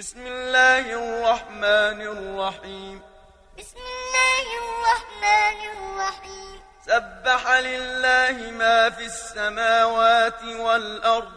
بسم الله الرحمن الرحيم. بسم الله الرحمن الرحيم سبح لله ما في السماوات والأرض.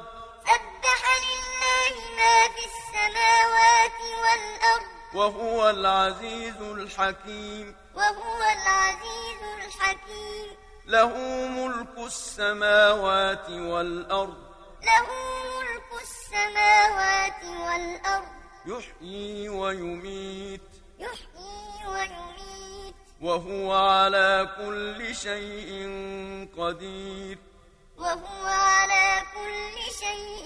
سبح لله ما في السماوات والأرض وهو العزيز الحكيم وهو العزيز الحكيم. له ملك السماوات والأرض. له ملك السماوات والأرض. يحيي ويميت. يحيي ويميت. وهو على كل شيء قدير. وهو على كل شيء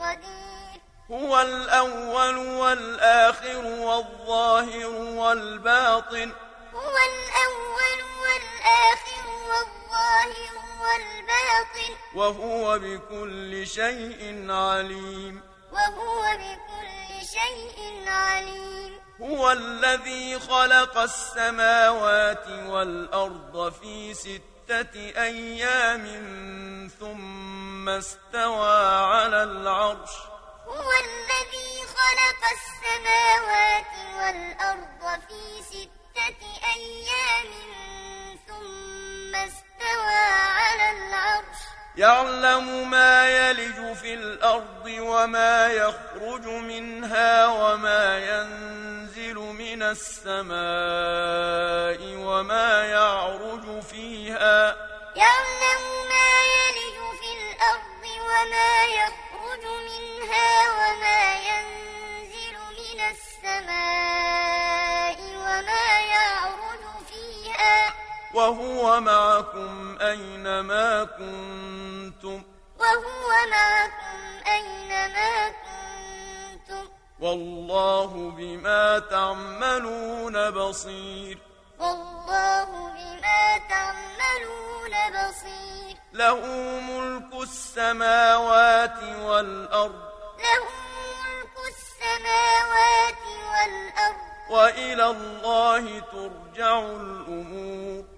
قدير. هو الأول والآخر والظاهر والباطن. هو الأول والآخر والظاهر والباطن. وهو بكل شيء عليم. وهو بكل شيء عليم. هو الذي خلق السماوات والأرض في ستة أيام ثم استوى على العرش. هو الذي خلق السماوات والأرض في ستة أيام ثم استوى على العرش. يعلم ما يلج في الأرض وما يخرج منها وما ينزل من السماء وما يعرج فيها. يعلم ما يلج في الأرض وما يخرج منها وما ينزل من السماء وما يعرج فيها. وهو معكم أينما كنتم؟ وهو معكم أينما كنتم؟ والله بما تعملون بصير. والله بما تعملون بصير. له ملك السماوات والأرض. له ملك السماوات والأرض. وإلى الله ترجع الأمور.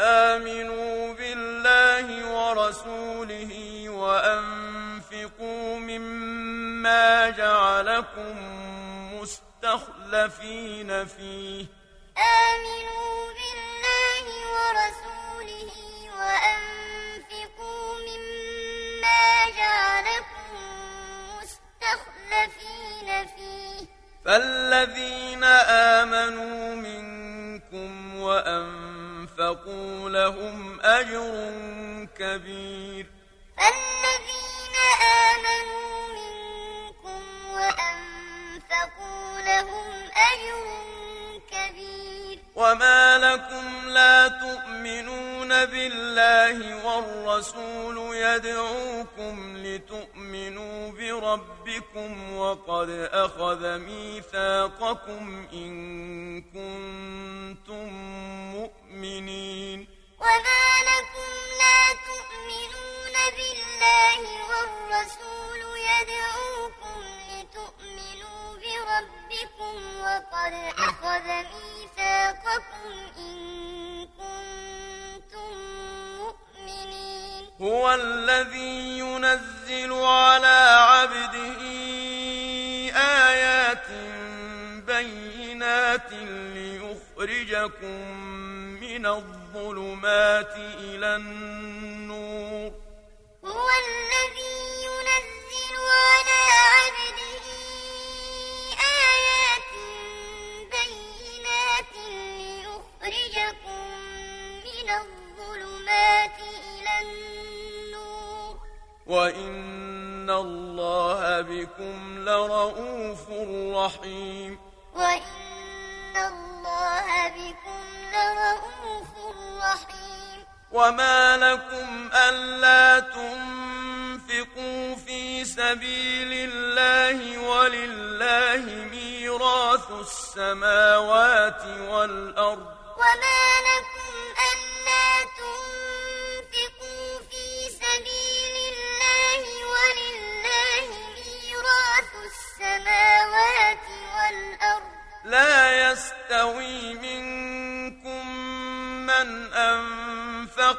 آمنوا بالله ورسوله وأنفقوا مما جعلكم مستخلفين فيه. آمنوا بالله ورسوله وأنفقوا مما جعلكم مستخلفين فيه. فالذين آمنوا منكم وأنفقوا لهم أجر كبير. فالذين آمنوا منكم وأنفقوا لهم أجر كبير. وما لكم لا تؤمنون بالله والرسول يدعوكم لتؤمنوا بربكم وقد أخذ ميثاقكم إن كنتم مؤمنين وما لكم لا تؤمنون بالله والرسول يدعوكم لتؤمنوا الذي ينزل على عبده آيات بينات ليخرجكم من الظلمات إلى النور وإن الله بكم لرؤوف رحيم وإن الله بكم لرؤوف وما لكم ألا تنفقوا في سبيل سبيل الله ولله ميراث السماوات والأرض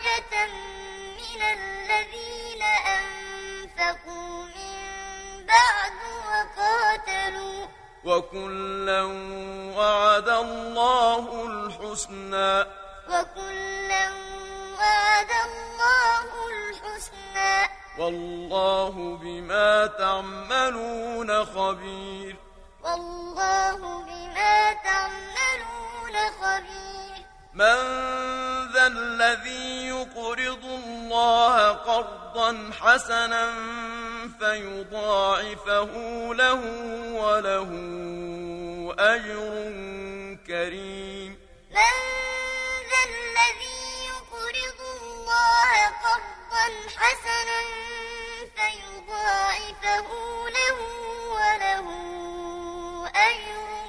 درجة من الذين أنفقوا من بعد وقاتلوا وكلا وعد الله الحسنى وكلا وعد الله الحسنى والله بما تعملون خبير والله بما تعملون خبير من ذا الذي يقرض الله قرضا حسنا فيضاعفه له وله أجر كريم. من ذا الذي يقرض الله قرضا حسنا فيضاعفه له وله أجر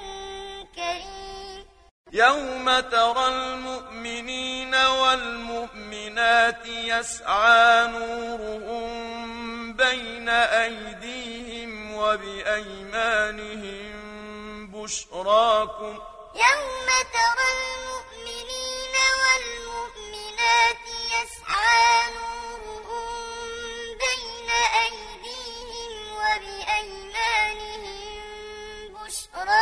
يوم ترى المؤمنين والمؤمنات يسعى نورهم بين أيديهم وبأيمانهم بشراكم يوم ترى المؤمنين والمؤمنات يسعى نورهم بين أيديهم وبأيمانهم بشراكم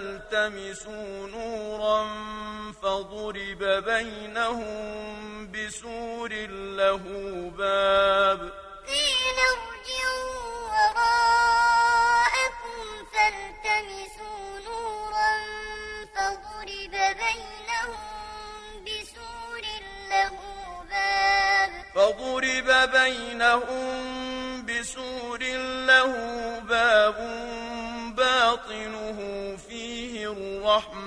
فالتمسوا نورا فضرب بينهم بسور له باب قيل ارجعوا وراءكم فالتمسوا نورا فضرب بينهم بسور له باب فضرب بينهم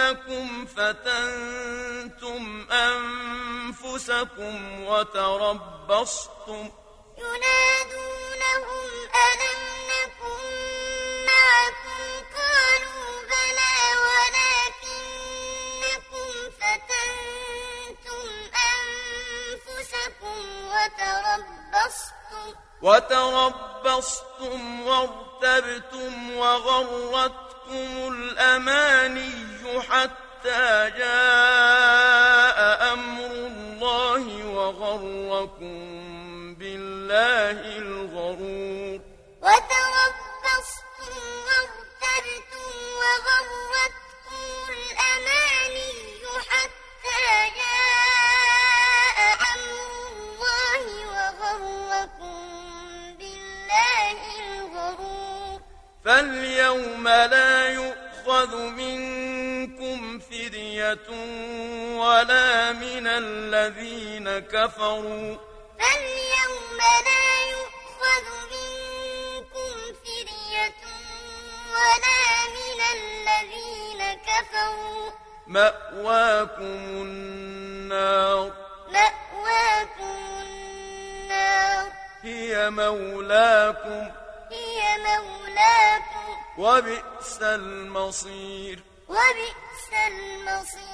أنكم فتنتم أنفسكم وتربصتم ينادونهم ألم نكن معكم قالوا بلى ولكنكم فتنتم أنفسكم وتربصتم وتربصتم وارتبتم وغرتكم الأماني حتى جاء أمر الله وغركم بالله الغرور. وتربصتم وارتبتم وغرتكم الأماني حتى جاء كفروا. فاليوم لا يؤخذ منكم فدية ولا من الذين كفروا. مأواكم النار. مأواكم النار. هي مولاكم. هي مولاكم. وبئس المصير. وبئس المصير.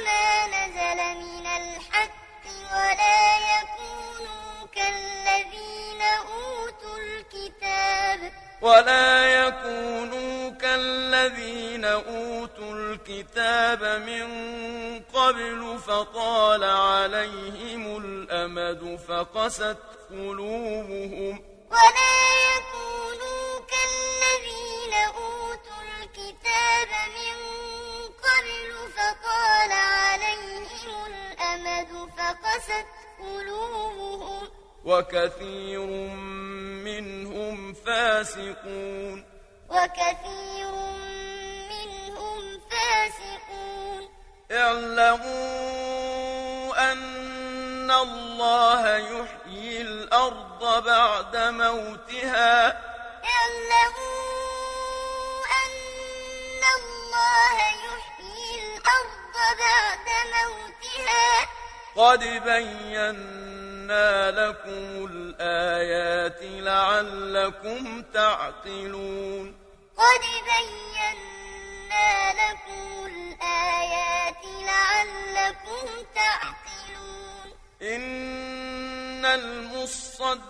وما نزل من الحق ولا يكونوا كالذين أوتوا الكتاب. ولا يكونوا كالذين أوتوا الكتاب من قبل فطال عليهم الأمد فقست قلوبهم. ولا يكونوا وكثير منهم فاسقون. وكثير منهم فاسقون. اعلموا أن الله يحيي الأرض بعد موتها. اعلموا أن الله يحيي الأرض بعد موتها. قد بينا لكم الآيات لعلكم تعقلون قد بينا لكم الآيات لعلكم تعقلون إن المصدقين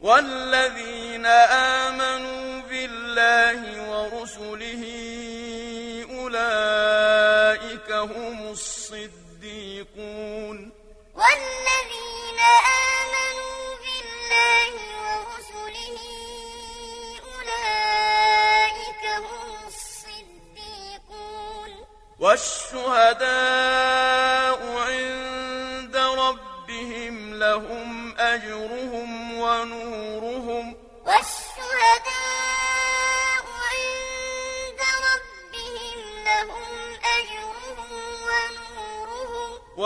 والذين آمنوا بالله ورسله أولئك هم الصديقون. والذين آمنوا بالله ورسله أولئك هم الصديقون. والشهداء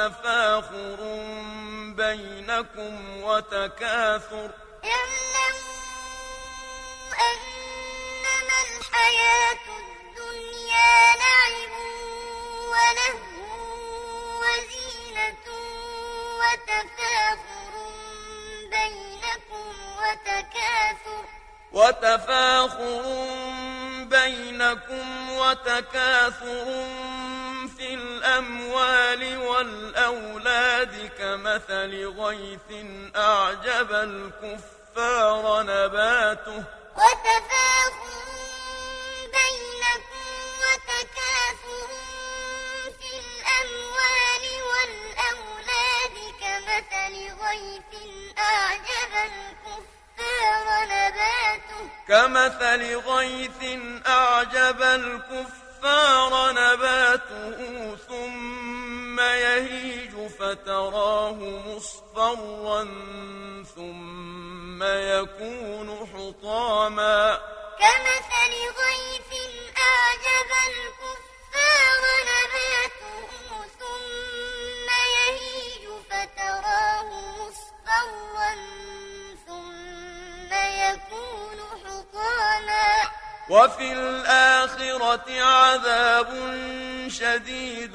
وتفاخر بينكم وتكاثر اعلموا أنما الحياة الدنيا لعب ولهو زينة وتفاخر بينكم وتكاثر وتفاخر بينكم وتكاثر في الأموال كمثل غيث أعجب الكفار نباته. وتفاخر بينكم وتكاثر في الأموال والأولاد كمثل غيث أعجب الكفار نباته. كمثل غيث أعجب الكفار نباته. ثم يهيج فتراه مصفرا ثم يكون حطاما. كمثل غيث أعجب الكفار نباته ثم يهيج فتراه مصفرا ثم يكون حطاما. وفي الآخرة عذاب شديد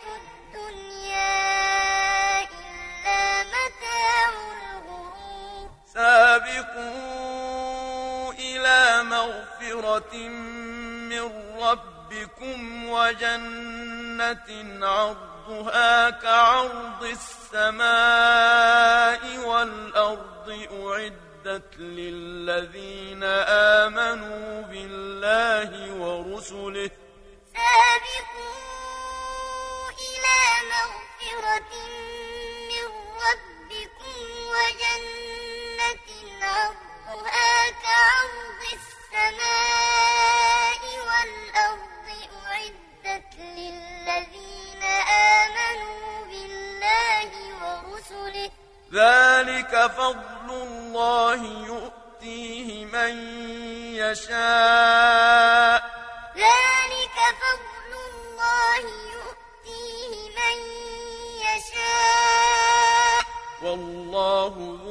سابقوا إلى مغفرة من ربكم وجنة عرضها كعرض السماء والأرض أعدت للذين آمنوا بالله ورسله. سابقوا إلى مغفرة من ربكم وجنة عرضها كعرض السماء والأرض أعدت للذين آمنوا بالله ورسله. ذلك فضل الله يؤتيه من يشاء. ذلك فضل الله يؤتيه من يشاء. والله ذو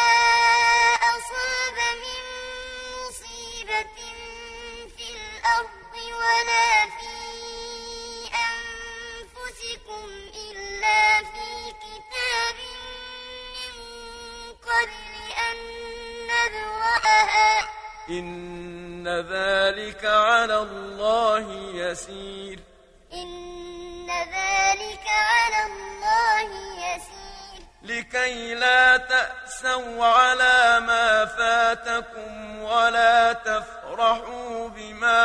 الأرض ولا في أنفسكم إلا في كتاب من قبل أن نبرأها. إن ذلك على الله يسير. إن ذلك على الله يسير. لكي لا تأسوا على ما فاتكم ولا تفرحوا بما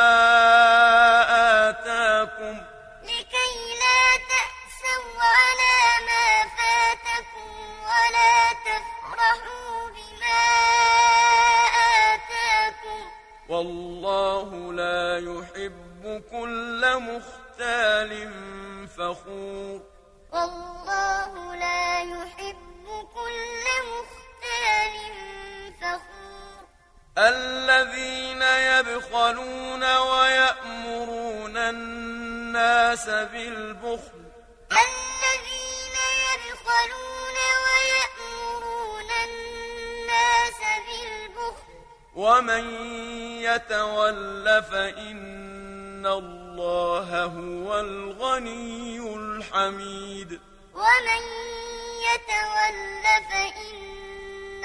آتاكم لكي لا تأسوا على ما فاتكم ولا تفرحوا بما آتاكم والله لا يحب كل مختال فخور والله لا يحب كل مختال فخور. الذين يبخلون ويأمرون الناس بالبخل. الذين يبخلون ويأمرون الناس بالبخل. ومن يتول فإن الله هو الغني الحميد. ومن يتول فإن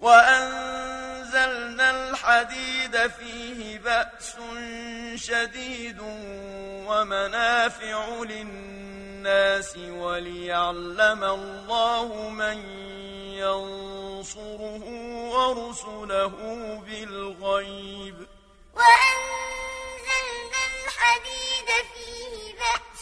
وأنزلنا الحديد فيه بأس شديد ومنافع للناس وليعلم الله من ينصره ورسله بالغيب. وأنزلنا الحديد فيه بأس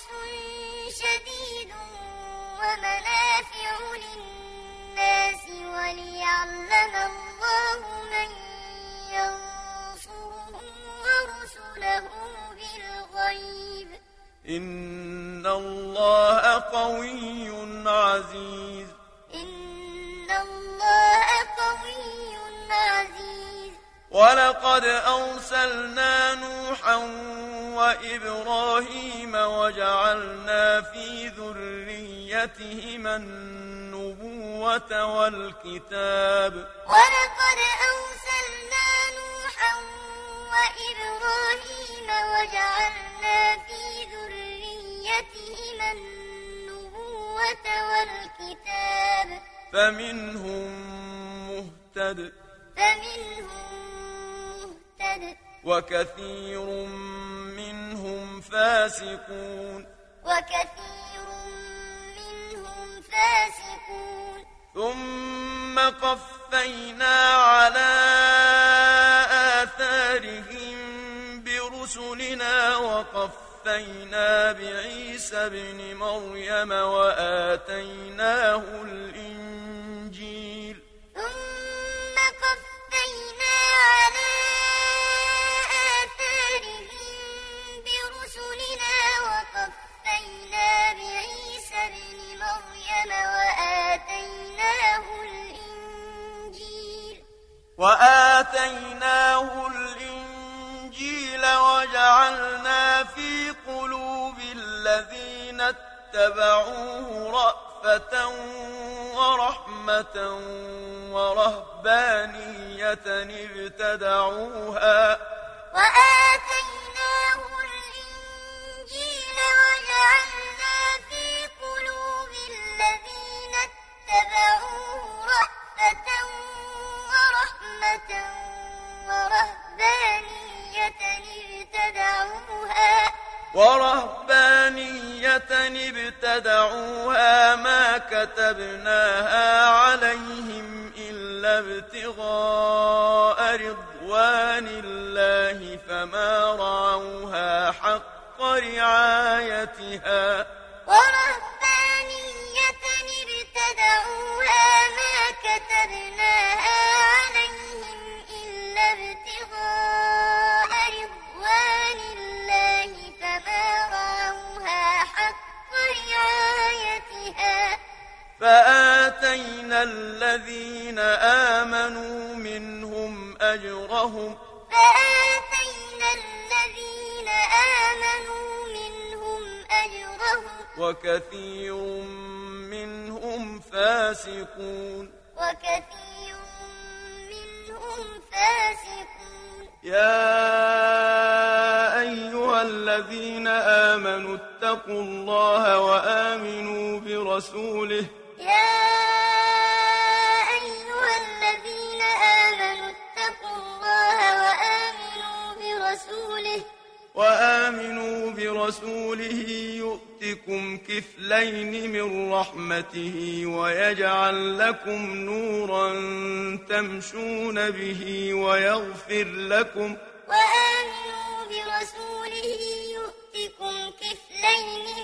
والكتاب. ولقد أرسلنا نوحا وإبراهيم وجعلنا في ذريتهما النبوة والكتاب. فمنهم مهتد. فمنهم مهتد. وكثير منهم فاسقون. وكثير منهم فاسقون. ثم قفينا على آثارهم برسلنا وقفينا بعيسى ابن مريم وآتيناه الإنجيل. ثم قفينا على آثارهم وقفينا بعيسى ابن مريم وآتيناه وآتيناه الإنجيل وجعلنا في قلوب الذين اتبعوه رأفة ورحمة ورهبانية ابتدعوها وآتيناه ورهبانية ابتدعوها. ورهبانية ابتدعوها ما كتبناها عليهم إلا ابتغاء رضوان الله فما رعوها حق رعايتها. فآتينا الذين آمنوا منهم أجرهم فآتينا الذين آمنوا منهم أجرهم وكثير منهم فاسقون. وكثير منهم فاسقون. يا أيها الذين آمنوا اتقوا الله وآمنوا برسوله يا أيها الذين آمنوا اتقوا الله وآمنوا برسوله وآمنوا برسوله يؤتكم كفلين من رحمته ويجعل لكم نورا تمشون به ويغفر لكم وآمنوا برسوله يؤتكم كفلين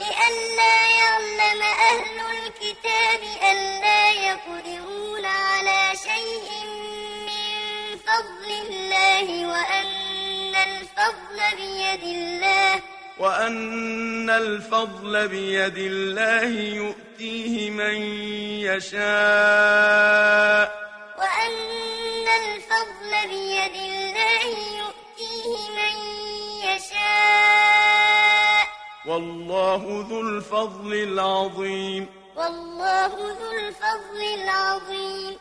لئلا يعلم أهل الكتاب ألا يقدرون على شيء من فضل الله وأن الفضل بيد الله. وأن الفضل بيد الله يؤتيه من يشاء. وأن الفضل بيد الله يؤتيه من يشاء. والله ذو الفضل العظيم. والله ذو الفضل العظيم.